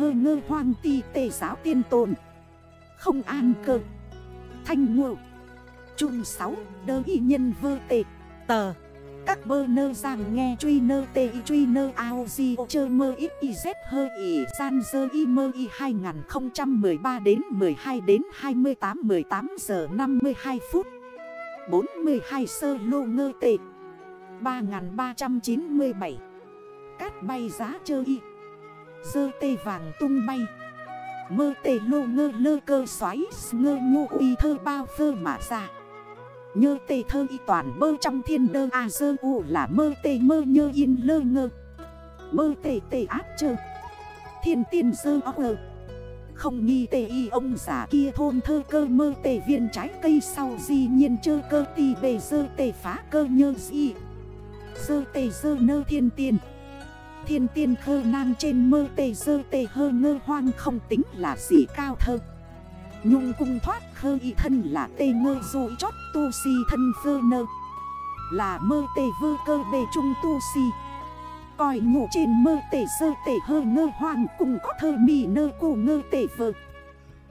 hơ ngơ hoang ti tề giáo tiên tồn. Không an cơ. Thanh ngộ. Trung 6 đơ y nhân vơ tệ Tờ. Các bơ nơ giang nghe truy nơ tê y truy nơ ao di ô chơ mơ ít y z hơ y san dơ y mơ y 2013 đến 12 đến 28 18 giờ 52 phút. 42 sơ lô ngơ tệ 3397 Cát bay giá chơ y. Dơ tê vàng tung bay. Mơ tê lô ngơ lơ cơ xoáy, Ngơ ngô uy thơ bao phơ mà ra Nhơ tê thơ y toàn bơ trong thiên đơ à dơ u là mơ tê mơ nhơ yên lơ ngơ. Mơ tê tê áp chơ. Thiên tiên dơ ơ. Không nghi tê y ông giả kia thôn thơ cơ mơ tê viên trái cây sau di nhiên chơ cơ tì bề dơ tê phá cơ nhơ di. Dơ tê dơ nơ thiên tiên. Thiên tiên khơ nang trên mơ tê dơ tê hơ ngơ hoang không tính là gì cao thơ. Nhung cung thoát khơ y thân là tê ngơ dụi chót tu si thân phơ nơ. Là mơ tê vơ cơ bề trung tu si. Coi ngủ trên mơ tê dơ tê hơ ngơ hoang cùng có thơ mì nơ cô ngơ tê vơ.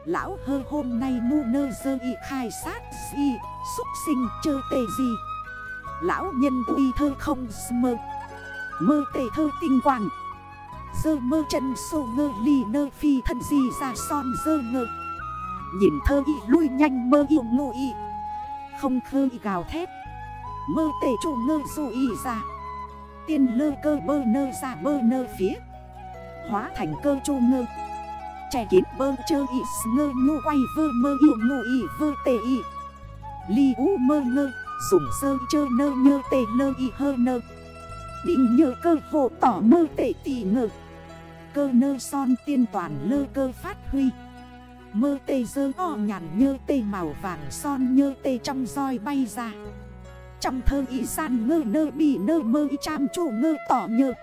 Lão hơ hôm nay mu nơ dơ y khai sát si Xúc sinh chơ tê gì. Lão nhân uy thơ không mơ. Mơ tê thơ tinh quang. Dơ mơ chân sô ngơ ly nơ phi thân gì ra son dơ ngơ. Nhìn thơ y lui nhanh mơ yêu ngô y. Không khơ y gào thét. Mơ tê chủ ngơ dù y ra. Tiên lơ cơ bơ nơ ra bơ nơ phía. Hóa thành cơ chu ngơ. Trẻ kín bơ chơ y ngơ nhô quay vơ mơ yêu ngô y vơ tê y. Ly u mơ ngơ. Dùng sơ chơ nơ nhơ tê lơ y hơ nơ. Định nhờ cơ hộ tỏ mơ tệ tỷ ngờ. Cơ nơ son tiên toàn lơ cơ phát huy. Mơ tê dơ o nhàn nhơ tê màu vàng son nhơ tê trong roi bay ra. Trong thơ y san ngơ nơ bị nơ mơ y cham chủ ngơ tỏ nhơ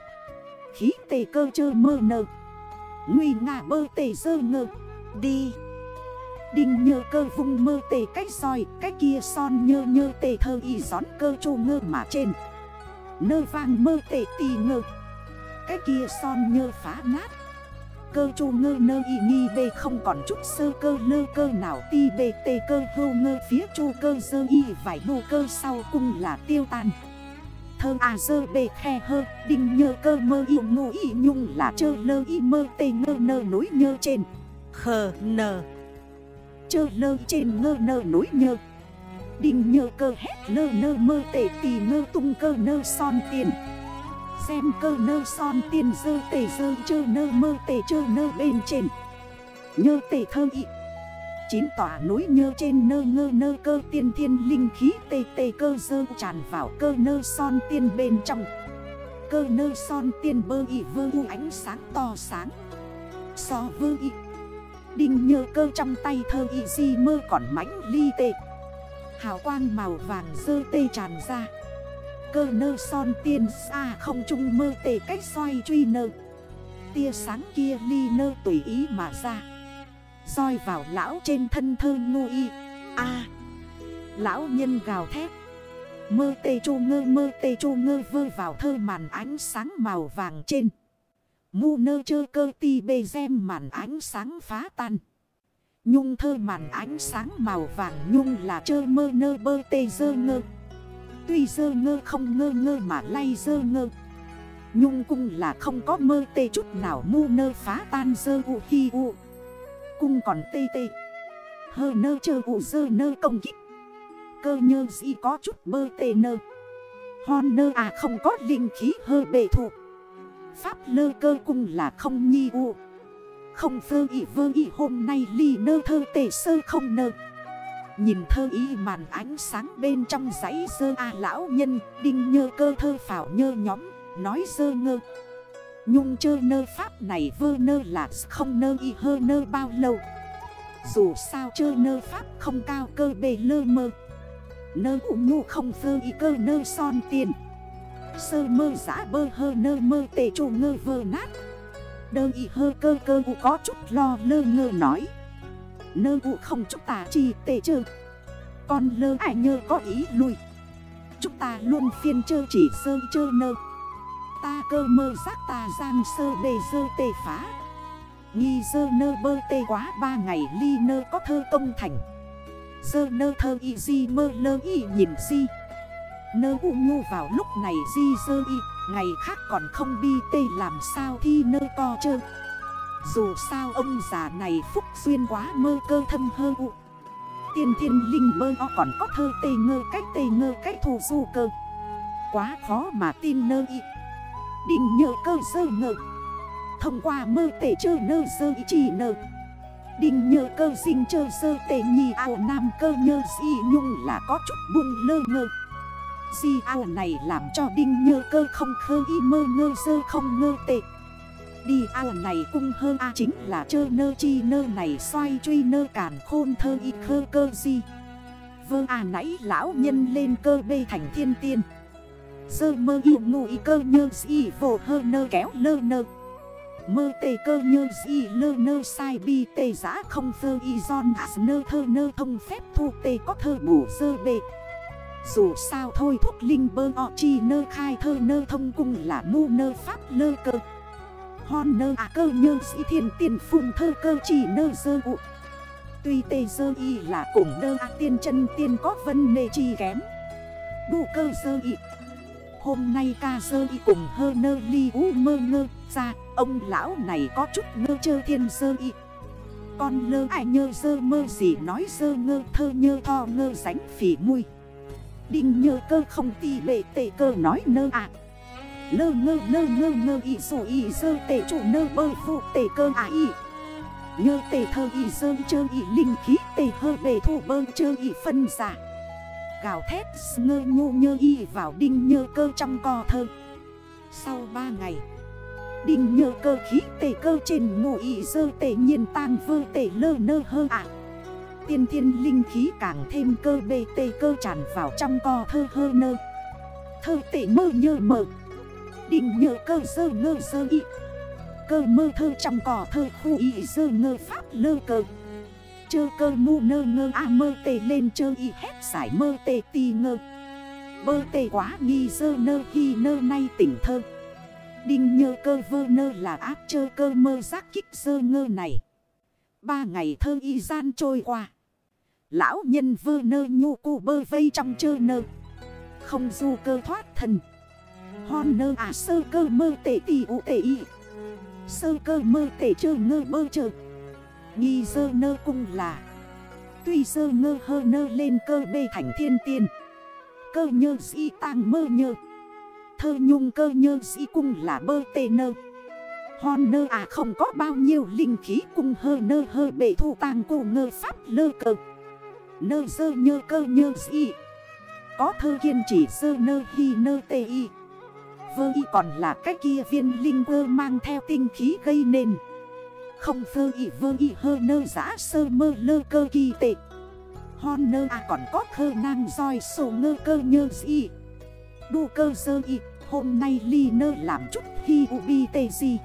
Khí tê cơ chơ mơ nơ Nguy ngả bơ tê dơ ngơ Đi. Đinh nhơ cơ vùng mơ tê cách soi Cách kia son nhơ nhơ tê thơ y gión cơ chủ ngơ mà trên. Nơ vang mơ tệ tì ngơ. Cái kia son nhơ phá nát. Cơ chu ngơ nơ y nghi bê không còn chút sơ cơ lơ cơ nào ti bê tê cơ hô ngơ phía chu cơ dơ y vải bù cơ sau cung là tiêu tan. Thơ à dơ bê khe hơ, đinh nhơ cơ mơ y ngô y nhung là chơ lơ y mơ tê ngơ nơ núi nhơ trên. Khờ nờ. Chơ lơ trên ngơ nơ núi nhơ. Đinh nhơ cơ hét lơ nơ mơ tể tì ngơ tung cơ nơ son tiền. Xem cơ nơ son tiền dơ tể dơ chơ nơ mơ tể chơ nơ bên trên. Nhơ tể thơ ị Chín tỏa núi nhơ trên nơ ngơ nơ cơ tiên thiên linh khí tê tê cơ dơ tràn vào cơ nơ son tiên bên trong. Cơ nơ son tiên bơ ị vơ u ánh sáng to sáng. So vơ ị Đinh nhơ cơ trong tay thơ ị di mơ còn mãnh ly tệ Hào quang màu vàng dơ tê tràn ra. Cơ nơ son tiên xa không trung mơ tê cách xoay truy nơ. Tia sáng kia ly nơ tùy ý mà ra. Soi vào lão trên thân thơ ngu y. A. Lão nhân gào thét. Mơ tê chô ngơ, mơ tê chô ngơ vơ vào thơ màn ánh sáng màu vàng trên. Mu nơ chơ cơ ti bê xem màn ánh sáng phá tan. Nhung thơ màn ánh sáng màu vàng Nhung là chơ mơ nơ bơ tê dơ ngơ. Tuy dơ ngơ không ngơ ngơ mà lay dơ ngơ. Nhung cung là không có mơ tê chút nào mu nơ phá tan dơ u hi u. Cung còn tê tê. Hơ nơ chơ u dơ nơ công kích. Cơ nhơ gì có chút mơ tê nơ. Hon nơ à không có linh khí hơ bề thụ. Pháp lơ cơ cung là không nhi u không vơ ý vơ ý, hôm nay ly nơ thơ tề sơ không nơ. Nhìn thơ ý màn ánh sáng bên trong giấy dơ a lão nhân, Đinh nhơ cơ thơ phảo nhơ nhóm, Nói dơ ngơ. Nhung chơ nơ pháp này vơ nơ là không nơ y, hơ nơ bao lâu? Dù sao chơ nơ pháp không cao cơ bề lơ mơ. Nơ ủ nhu không vơ y, cơ nơ son tiền. Sơ mơ giã bơ, hơ nơ mơ tề trù ngơ vơ nát. Đơ ý hơ cơ cơ u có chút lo lơ ngơ nói. Nơ u không chúc ta chi tê chơ. Còn lơ ải nhơ có ý lùi Chúng ta luôn phiên chơ chỉ sơ chơ nơ. Ta cơ mơ giác ta giang sơ đề sơ tê phá. Nghi sơ nơ bơ tê quá ba ngày ly nơ có thơ công thành. Sơ nơ thơ y di mơ lơ y nhìn di Nơ u nhu vào lúc này di sơ y Ngày khác còn không bi tê làm sao thi nơi co chơ. Dù sao ông già này phúc duyên quá mơ cơ thâm hơ ụ Tiên thiên linh mơ o còn có thơ tê ngơ cách tê ngơ cách thù du cơ. Quá khó mà tin nơ y. Định nhờ cơ sơ ngơ Thông qua mơ tể chơ nơ sơ y chỉ nơ. Định nhờ cơ sinh chơ sơ tể nhì ảo nam cơ nhơ dị nhung là có chút buông lơ ngơ. Si ao này làm cho đinh nhơ cơ không khơ y mơ ngơ sơ không ngơ tệ. Đi ao này cung hơ a chính là chơ nơ chi nơ này xoay truy nơ cản khôn thơ y khơ cơ gì Vơ à nãy lão nhân lên cơ bê thành thiên tiên. Sơ mơ y ngụ y cơ nhơ si vô hơ nơ kéo lơ nơ. Mơ tê cơ nhơ si lơ nơ sai bi tê giã không thơ y giòn as nơ thơ nơ thông phép thu tê có thơ bù sơ bê. Dù sao thôi, thuốc linh bơ o chi nơ khai thơ nơ thông cung là mu nơ pháp lơ cơ. Hon nơ à cơ nhơ sĩ thiên tiền phùng thơ cơ chỉ nơ dơ ụ Tuy tê dơ y là cùng nơ à tiên chân tiên có vân nê chi kém. Đủ cơ dơ y. Hôm nay ca dơ y cùng hơ nơ ly ú mơ ngơ ra, Ông lão này có chút ngơ chơ thiên dơ y. Con lơ ai nhơ dơ mơ gì nói dơ ngơ thơ nhơ tho ngơ ránh phỉ mùi Đinh nhơ cơ không ti bệ tệ cơ nói nơ ạ Lơ ngơ lơ ngơ ngơ y sổ y dơ tệ chủ nơ bơ phụ tệ cơ à y. Nhơ tệ thơ y dơ chơ y linh khí tệ hơ bề thủ bơ chơ y phân giả. Gào thét, ngơ ngu nhơ y vào đinh nhơ cơ trong co thơ. Sau 3 ngày, Đinh nhơ cơ khí tệ cơ trên ngụ y dơ tệ nhiên tàng vơ tệ lơ nơ hơ ạ Tiên thiên linh khí càng thêm cơ bê tê cơ tràn vào trong co thơ hơ nơ. Thơ tệ mơ nhơ mơ Định nhờ cơ sơ ngơ sơ y. Cơ mơ thơ trong cỏ thơ khu y sơ ngơ pháp lơ cơ Chơ cơ mu nơ ngơ a mơ tê lên chơ y hét giải mơ tê ti ngơ. Bơ tê quá nghi sơ nơ hi nơ nay tỉnh thơ. Đinh nhơ cơ vơ nơ là áp chơ cơ mơ giác kích sơ ngơ này. Ba ngày thơ y gian trôi qua. Lão nhân vơ nơ nhu cu bơ vây trong chơ nơ. Không du cơ thoát thần. Hon nơ à sơ cơ mơ tệ tì ụ tệ y. Sơ cơ mơ tệ chơ ngơ bơ chơ. Nghi sơ nơ cung là. Tuy sơ ngơ hơ nơ lên cơ bê thành thiên tiên. Cơ nhơ sĩ tàng mơ nhơ. Thơ nhung cơ nhơ sĩ cung là bơ tê nơ. Hon nơ à không có bao nhiêu linh khí cung hơ nơ hơ bể thu tàng cô ngơ pháp lơ cơ. Nơ dơ nhơ cơ nhơ y Có thơ kiên chỉ dơ nơ hi nơ tê y. Vơ y còn là cái kia viên linh vơ mang theo tinh khí gây nên. Không vơ y vơ y hơ nơ giã sơ mơ lơ cơ kỳ tệ. Hon nơ à còn có thơ nang roi sổ ngơ cơ nhơ gì Đu cơ sơ y, hôm nay ly nơ làm chút hi u bi tê gì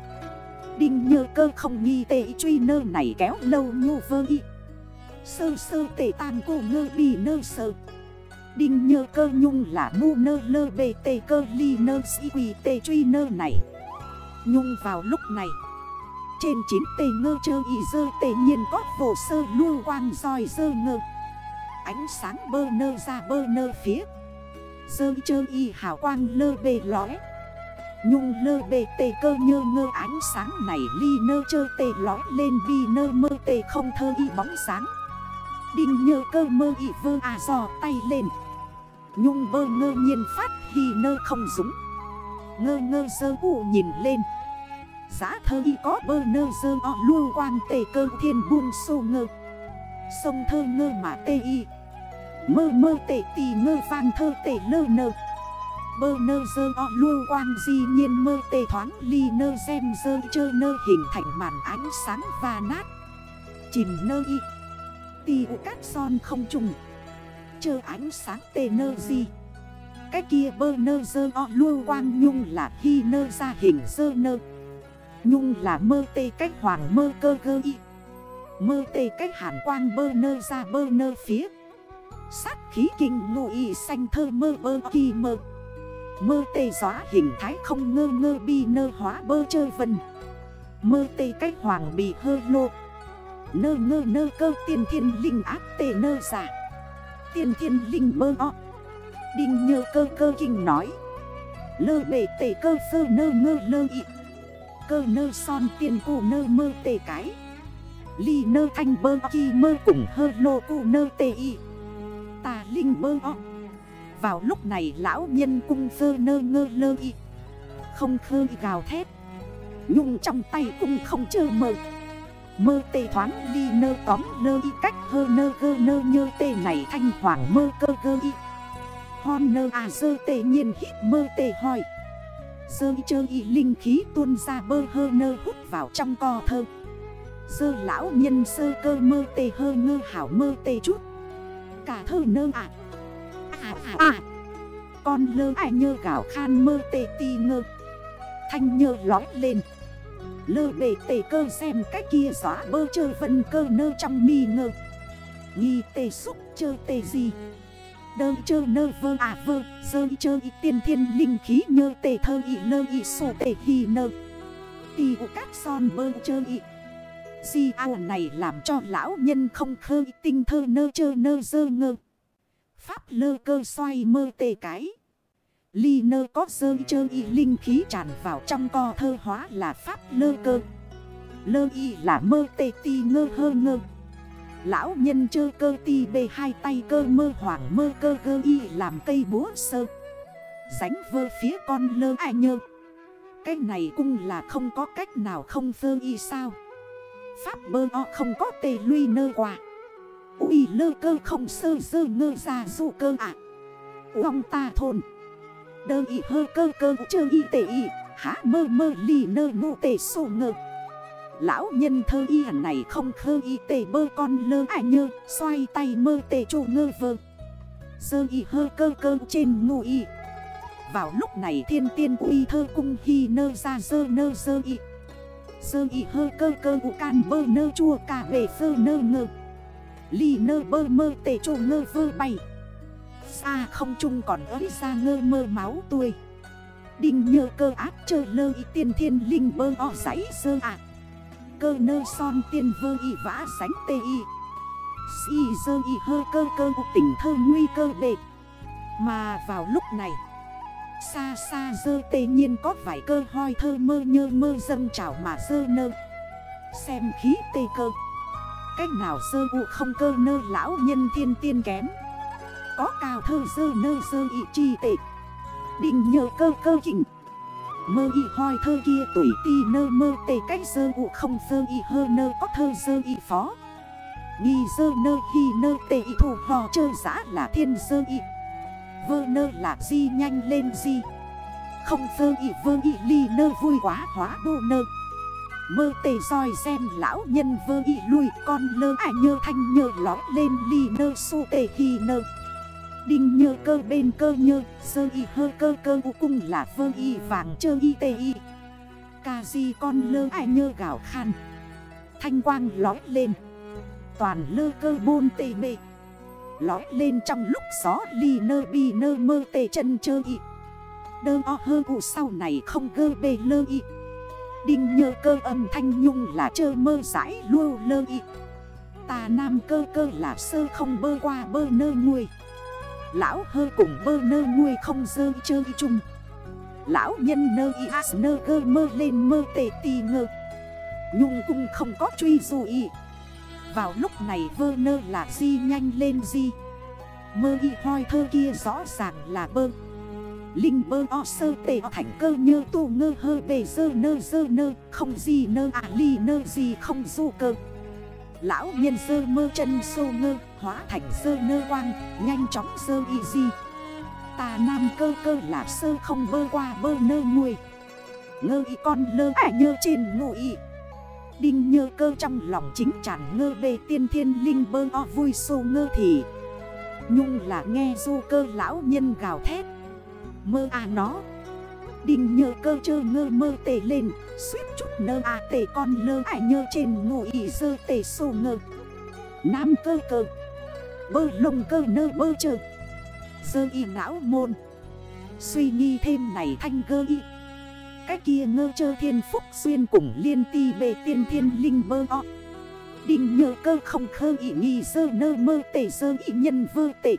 Đinh nhơ cơ không nghi tệ truy nơ này kéo lâu nhu vơ y. Sơ sơ tệ tàn cổ ngơ bì nơ sơ. Đinh nhơ cơ nhung là mu nơ lơ bề tê cơ ly nơ sĩ quỳ tê truy nơ này. Nhung vào lúc này, Trên chín tê ngơ chơ y dơ tê nhiên có vô sơ lưu quang dòi dơ ngơ. Ánh sáng bơ nơ ra bơ nơ phía. Dơ chơ y hào quang lơ bề lõi Nhung lơ bề tê cơ nhơ ngơ ánh sáng này ly nơ chơ tê lõi lên bi nơ mơ tê không thơ y bóng sáng. Đinh nhơ cơ mơ y vơ à giò tay lên. Nhung bơ ngơ nhiên phát hi nơ không dũng Ngơ ngơ sơ u nhìn lên. Giá thơ y có bơ nơ sơ o luôn quang tề cơ thiên buông sô ngơ. Sông thơ ngơ mà tê y. Mơ mơ tệ tì ngơ vang thơ tệ lơ nơ. Bơ nơ sơ o luôn quang di nhiên mơ tề thoáng ly nơ xem dơ chơ nơ hình thành màn ánh sáng và nát. Chìm nơ y Tì ụ cát son không trùng. Chờ ánh sáng tê nơ gì Cái kia bơ nơ dơ o lua quang nhung là hi nơ ra hình dơ nơ. Nhung là mơ tê cách hoàng mơ cơ gơ y. Mơ tê cách hàn quang bơ nơ ra bơ nơ phía. Sát khí kinh ngụ y xanh thơ mơ bơ kỳ mơ. Mơ tê gió hình thái không ngơ ngơ bi nơ hóa bơ chơi vần, Mơ tê cách hoàng bị hơ lô. Nơ ngơ nơ cơ tiên thiên linh áp tê nơ giả. Tiên thiên linh mơ o. Đinh nhơ cơ cơ kinh nói. Lơ bể tê cơ sơ nơ ngơ lơ ị. Cơ nơ son tiên cụ nơ mơ tê cái. Ly nơ thanh bơ chi mơ cùng hơ lô cụ nơ tê y Tà linh bơ o. Vào lúc này lão nhân cung sơ nơ ngơ lơ y Không khơ gào thét. Nhung trong tay cũng không chơ mơ Mơ tê thoáng đi nơ tóm nơ y cách hơ nơ gơ nơ nhơ tê này thanh hoàng mơ cơ gơ y. Hon nơ à dơ tê nhiên hít mơ tê hỏi Dơ chơ y linh khí tuôn ra bơ hơ nơ hút vào trong co thơ. Dơ lão nhân sơ cơ mơ tê hơ ngơ hảo mơ tê chút. Cả thơ nơ à. à à à. Con lơ ai nhơ gạo khan mơ tê ti ngơ. Thanh nhơ lói lên. Lơ bề tề cơ xem cách kia gió bơ chơ vân cơ nơ trong mi ngơ. Nghi tề xúc chơ tề gì? Đơ chơ nơ vơ à vơ, Dơ chơ y tiên thiên linh khí nhơ tề thơ y lơ y sổ tề hi nơ. Tì u cát son bơ chơ y. Di ao này làm cho lão nhân không khơi tinh thơ nơ chơ nơ dơ ngơ. Pháp lơ cơ xoay mơ tề cái. Ly nơ có dơ chơ y linh khí tràn vào trong co thơ hóa là pháp lơ cơ. Lơ y là mơ tê ti ngơ hơ ngơ. Lão nhân chơ cơ ti bê hai tay cơ mơ hoàng mơ cơ cơ y làm cây búa sơ. Ránh vơ phía con lơ ai nhơ. Cái này cũng là không có cách nào không vơ y sao? Pháp bơ o không có tê lui nơ quà Ui lơ cơ không sơ sơ ngơ ra dụ cơ ạ. À. Ông ta thôn. Đơ y hơ cơ cơ chơ y tệ y. Há mơ mơ lì nơ nụ tệ sổ ngơ. Lão nhân thơ y hẳn này không khơ y tệ bơ con lơ ai nhơ. Xoay tay mơ tệ chủ ngơ vơ. Dơ y hơ cơ cơ trên ngu y. Vào lúc này thiên tiên uy thơ cung hy nơ ra dơ nơ dơ y. Dơ y hơ cơ cơ u can bơ nơ chua cả về phơ nơ ngơ. Ly nơ bơ mơ tệ chủ ngơ vơ bay. Xa không chung còn ới ra ngơ mơ máu tuôi Đinh nhơ cơ áp chơ lơ y tiên thiên linh bơ o giấy sơ ạ. À. Cơ nơ son tiên vơ y vã sánh tê y. Si dơ y hơ cơ cơ tỉnh thơ nguy cơ bệ. Mà vào lúc này, Xa xa dơ tê nhiên có vài cơ hoi thơ mơ nhơ mơ dâng trào mà dơ nơ. Xem khí tê cơ. Cách nào dơ u không cơ nơ lão nhân thiên tiên kém? Có cao thơ dơ nơ dơ y chi tệ. Định nhờ cơ cơ chỉnh. Mơ y hoi thơ kia tuổi ti nơ mơ tê cách dơ ụ không dơ y hơ nơ có thơ dơ y phó. Nghi dơ nơ hi nơ tê y thủ hò chơ giã là thiên dơ y. Vơ nơ là di nhanh lên di. Không dơ y vơ y ly nơ vui quá hóa đô nơ. Mơ tê soi xem lão nhân vơ y lùi Con lơ ải nhơ thanh nhơ lói lên ly nơ su tê hi nơ. Đinh nhơ cơ bên cơ nhơ, Sơ y hơ cơ cơ u cung là vơ y vàng chơ y tê y. Ca di con lơ ai nhơ gạo khan. Thanh quang lói lên. Toàn lơ cơ bôn tê bê. Lói lên trong lúc gió ly nơ bi nơ mơ tê chân chơ y. Đơ o hơ cụ sau này không gơ bê lơ y. Đinh nhơ cơ âm thanh nhung là chơ mơ giải lưu lơ y. Tà nam cơ cơ là sơ không bơ qua bơ nơ nguôi. Lão hơ cùng bơ nơ nguôi không dơ chơi chung. Lão nhân nơ y as nơ gơ mơ lên mơ tê tì ngơ. Nhung cung không có truy dù y. Vào lúc này vơ nơ là di nhanh lên di. Mơ y hoi thơ kia rõ ràng là bơ. Linh bơ o sơ tê o thành cơ nhơ tu ngơ hơ bề dơ nơ dơ nơ, Không gì nơ à ly nơ gì không du cơ. Lão nhân dơ mơ chân sô ngơ. Hóa thành sơ nơ quang, Nhanh chóng sơ y di. Tà nam cơ cơ là sơ không bơ qua bơ nơ nuôi Ngơ y con lơ ả nhơ trên ngụ y. Đinh nhơ cơ trong lòng chính tràn ngơ bê tiên thiên linh bơ o vui sô ngơ thì. Nhung là nghe du cơ lão nhân gào thét. Mơ à nó. Đinh nhơ cơ chơ ngơ mơ tề lên, Suýt chút nơ à tề con lơ ải nhơ trên ngủ ý dơ tề sô ngơ. Nam cơ cơ. Bơ lông cơ nơ bơ chơ. Dơ y não môn. Suy nghi thêm này thanh cơ y. Cái kia ngơ chơ thiên phúc xuyên cùng liên ti bề tiên thiên linh bơ o. Đình nhờ cơ không khơ ý nghi sơ nơ mơ tể sơ ý nhân vơ tể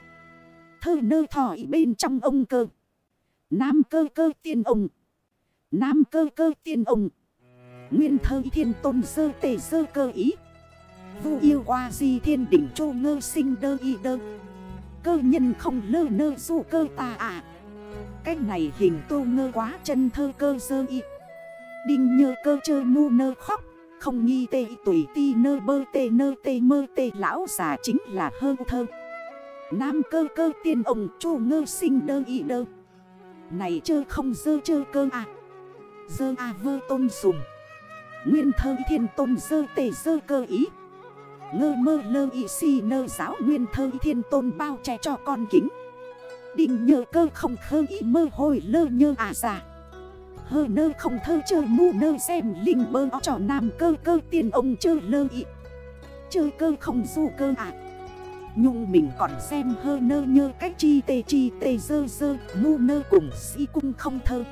Thơ nơ thỏ bên trong ông cơ. Nam cơ cơ tiên ông. Nam cơ cơ tiên ông. Nguyên thơ thiên tôn sơ tể sơ cơ ý. Vu yêu qua di thiên đỉnh chô ngơ sinh đơ y đơ. Cơ nhân không lơ nơ du cơ ta à cách này hình tô ngơ quá chân thơ cơ sơ y. Đinh nhơ cơ chơ mu nơ khóc, Không nghi tê tùy ti nơ bơ tê nơ tê mơ tê. Lão già chính là hơ thơ. Nam cơ cơ tiên ông chô ngơ sinh đơ y đơ. Này chơ không dơ chơ cơ à Dơ à vơ tôn sùng Nguyên thơ thiên tôn dơ tê dơ cơ ý. Ngơ mơ lơ y si nơ giáo nguyên thơ thiên tôn bao che cho con kính. Định nhờ cơ không khơ y mơ hồi lơ nhơ à già. Hơ nơ không thơ chơ mu nơ xem linh bơ cho nam cơ cơ tiền ông chơ lơ y. Chơ cơ không du cơ à. Nhung mình còn xem hơ nơ nhơ cách chi tê chi tê dơ dơ, Mu nơ cùng si cung không thơ.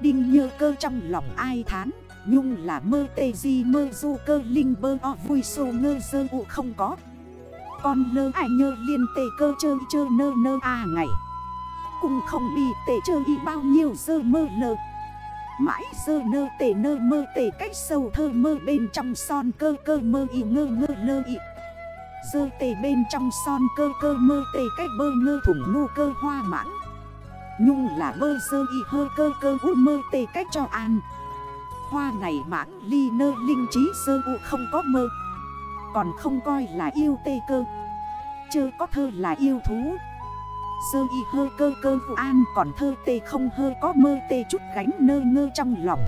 Đinh nhơ cơ trong lòng ai thán Nhung là mơ tê di mơ du cơ linh bơ o vui sô ngơ dơ u không có. Con lơ ai nhơ liên tê cơ chơi chơ nơ nơ à ngày. Cùng không bị tê chơi y bao nhiêu dơ mơ lơ Mãi dơ nơ tê nơ mơ tê cách sâu thơ mơ bên trong son cơ cơ mơ y ngơ ngơ lơ y. Dơ tê bên trong son cơ cơ mơ tê cách bơ ngơ thủng ngu cơ hoa mãn Nhung là bơ dơ y hơ cơ cơ u mơ tê cách cho an. Hoa này mãng ly nơ linh trí sơ u không có mơ, Còn không coi là yêu tê cơ. Chơ có thơ là yêu thú. Sơ y hơ cơ cơ vụ an Còn thơ tê không hơ có mơ tê chút gánh nơ ngơ trong lòng.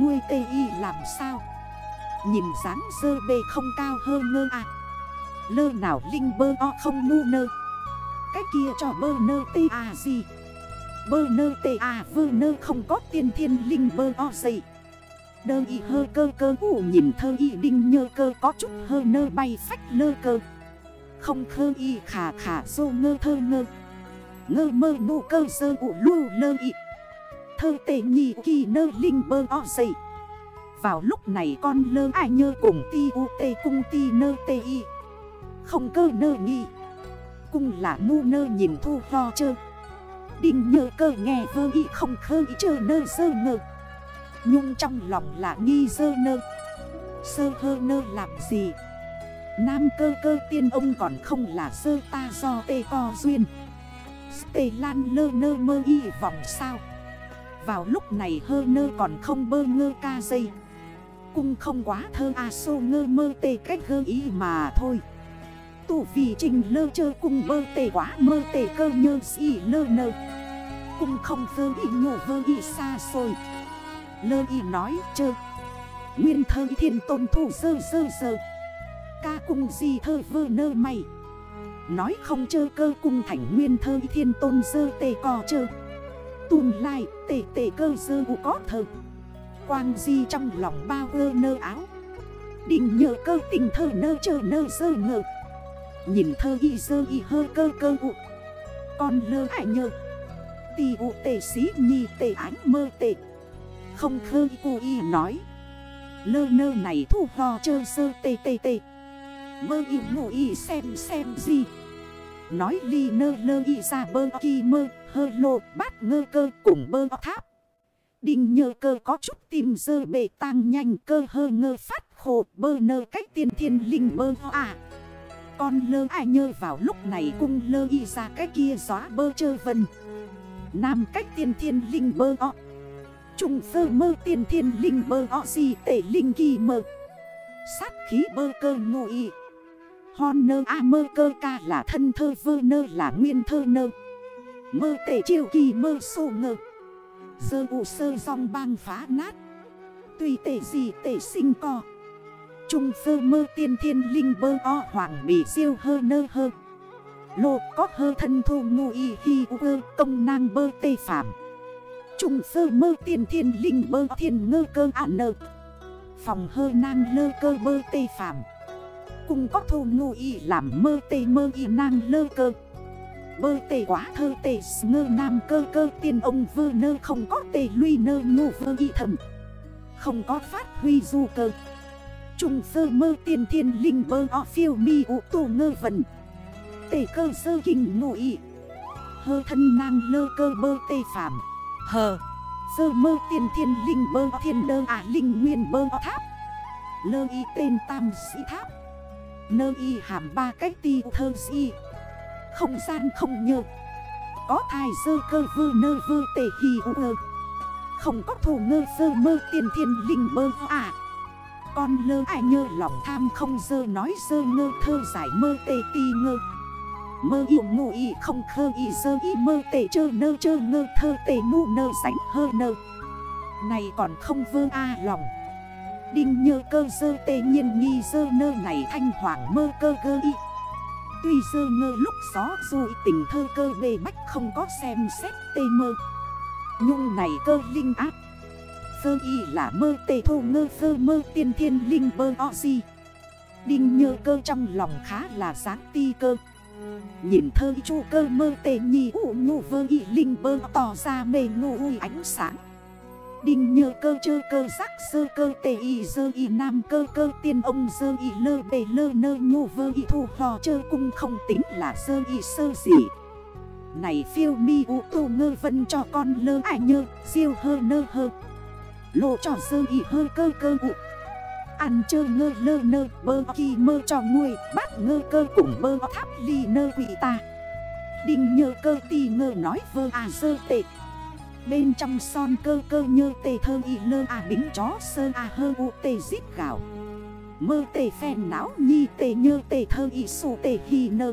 Nuôi tê y làm sao? Nhìn dáng sơ bê không cao hơ ngơ à. Lơ nào linh bơ o không ngu nơ? Cái kia cho bơ nơ tê à gì Bơ nơ tê à vơ nơ không có tiên thiên linh bơ o dậy. Đơ y hơ cơ cơ ủ nhìn thơ y đinh nhơ cơ có chút hơ nơ bay phách lơ cơ. Không khơ y khả khả dô ngơ thơ ngơ. Ngơ mơ nụ cơ sơ ủ lưu lơ y. Thơ tệ nhì kỳ nơ linh bơ o dậy Vào lúc này con lơ ai nhơ cùng ti u tê cung ti nơ tê y. Không cơ nơ nghi Cung là mu nơ nhìn thu ho chơ. Đinh nhơ cơ nghe vơ y không khơ y chơ nơ sơ ngơ. Nhung trong lòng là nghi dơ nơ. Sơ hơ nơ làm gì? Nam cơ cơ tiên ông còn không là sơ ta do tê co duyên. Tê lan lơ nơ mơ y vọng sao? Vào lúc này hơ nơ còn không bơ ngơ ca dây. Cung không quá thơ à sô ngơ mơ tê cách hơ ý mà thôi. Tụ vì trình lơ chơ cung bơ tê quá mơ tê cơ nhơ si lơ nơ. Cung không vơ y nhổ vơ y xa xôi. Lơ y nói chơ. Nguyên thơ thiên tôn thủ sơ sơ sơ. Ca cung gì thơ vơ nơ mày. Nói không chơ cơ cung thành nguyên thơ thiên tôn sơ tê cò chơ. Tùm lại tê tê cơ sơ u có thơ. Quang di trong lòng bao ơ nơ áo. Định nhờ cơ tình thơ nơ chơ nơ sơ ngờ. Nhìn thơ y sơ y hơ cơ cơ u. Con lơ ải nhờ? Tì u tê xí nhi tê ánh mơ tê không khơ cu y nói. Lơ nơ này thu ho chơ sơ tê tê tê. Mơ y ngủ y xem xem gì. Nói ly nơ lơ y ra bơ kỳ mơ, Hơ lô, bát ngơ cơ cùng bơ tháp. Đinh nhơ cơ có chút tìm dơ bề tăng nhanh, cơ hơ ngơ phát khổ, bơ nơ cách tiên thiên linh bơ à. Con lơ ai nhơ vào lúc này cung lơ y ra cái kia gió bơ chơ vần Nam cách tiên thiên linh bơ o. Trung sơ mơ tiền thiên linh bơ o gì tể linh kỳ mơ. Sát khí bơ cơ ngụ y. Hon nơ a mơ cơ ca là thân thơ vơ nơ là nguyên thơ nơ. Mơ tể chiều kỳ mơ sô ngơ. Sơ ụ sơ dòng bang phá nát. Tùy tể gì tể sinh co. Trung sơ mơ tiên thiên linh bơ o hoàng bị siêu hơ nơ hơ. Lô có hơ thân thu ngụ y hi u công năng bơ tê phạm Trung sơ mơ tiền thiên linh bơ thiên ngơ cơ ả nơ Phòng hơ nang lơ cơ bơ tê phạm Cùng có thô ngu y làm mơ tê mơ y nang lơ cơ. Bơ tê quá thơ tê ngơ nam cơ cơ tiên ông vơ nơ không có tê luy nơ ngu vơ y thầm. Không có phát huy du cơ. Trung sơ mơ tiên thiên linh bơ o phiêu mi ụ tù ngơ vần. Tê cơ sơ kinh ngụ y. Hơ thân nang lơ cơ bơ tê phạm Hờ. Sơ mơ tiên thiên linh bơ thiên đơ à linh nguyên bơ tháp. Lơ y tên tam sĩ tháp. Nơ y hàm ba cách ti thơ si Không gian không nhơ. Có thai sơ cơ vơ nơ vơ tề hì u ơ. Không có thủ ngơ sơ mơ tiên thiên linh bơ à. Con lơ ai nhơ lòng tham không dơ nói dơ ngơ thơ giải mơ tề ti ngơ. Mơ yêu ngụ y không khơ y sơ y mơ tề chơ nơ, chơ ngơ, thơ tề mu nơ sánh hơ nơ. Này còn không vơ a lòng. Đinh nhơ cơ sơ tê, nhiên nghi sơ nơ, này thanh hoàng, mơ cơ cơ y Tuy sơ ngơ lúc gió rồi tình thơ cơ, bề bách không có xem xét tê mơ. Nhung này cơ, linh áp Sơ y là mơ tê, thô ngơ sơ mơ, tiên thiên, linh bơ, o si Đinh nhơ cơ trong lòng khá là sáng ti cơ. Nhìn thơ chu cơ mơ tê nhì ụ ngu vơ y linh bơ tỏ ra mê ngu ui ánh sáng. Đinh nhơ cơ chơ cơ giác sơ cơ tê y dơ y nam cơ cơ tiên ông dơ y lơ bề lơ nơ ngu vơ y thu hò chơ cung không tính là dơ y sơ gì Này phiêu mi ụ tô ngơ vân cho con lơ ai nhơ, siêu hơ nơ hơ. Lộ cho dơ y hơ cơ cơ ụ Ăn chơ ngơ lơ nơ, bơ kỳ mơ cho nguôi Bắt ngơ cơ cùng bơ tháp ly nơ quỷ ta Đinh nhơ cơ tì ngơ nói vơ à sơ tệ. Bên trong son cơ cơ nhơ tề thơ y lơ à bính chó sơ à hơ u tề giết gạo. Mơ tề phèn não nhi tề nhơ tề thơ y su tề hì nơ.